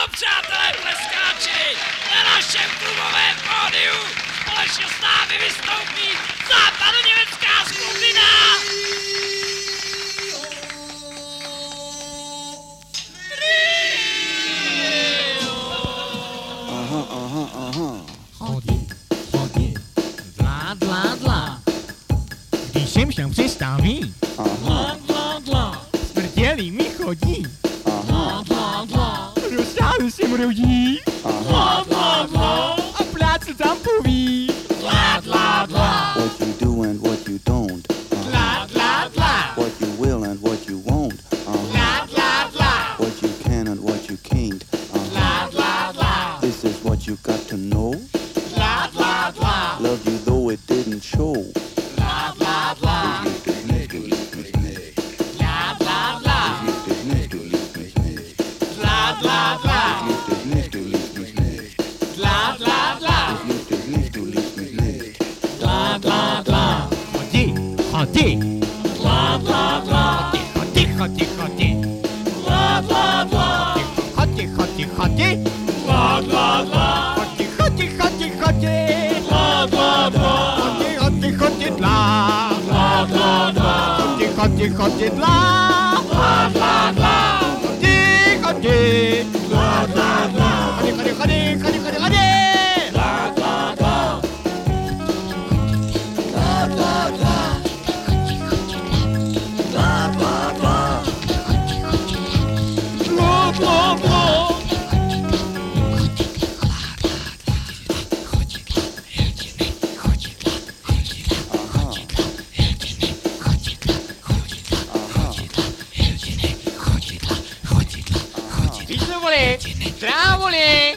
Ano, přátelé pleskáči, na našem klubovém pódiu společně s námi vystoupí západoněmecká skupina Aha, aha, aha. Hodí, hodí, dla, dla, dla. Když jsem všem přestaví. Aha. se mrou jí. Blah, blah, blah. A plácu tam poví. Blah, blah, blah. What you do and what you don't. Uh-huh. Blah, blah, blah. What you will and what you won't. Uh-huh. Blah, blah, blah. What you can and what you can't. Uh-huh. Blah, blah, blah. This is what you got to know. Blah, blah, blah. Love you though it didn't show. ти. Лад, лад, лад. Тихо, тихо, тихо, Лад, лад, лад. Тихо, тихо, тихо, тихо. Лад, лад, лад. Тихо, тихо, тихо, тихо. Лад, лад, лад. Тихо, тихо, тихо, лад. Лад, лад, лад. Тихо, тихо, тихо, лад. Лад, лад, лад. Тихо, тихо. Лад, лад, лад. Тихо, тихо, тихо, тихо, тихо, тихо. Lad, lad, lad. Lad, lad, lad. Trávole, trávole.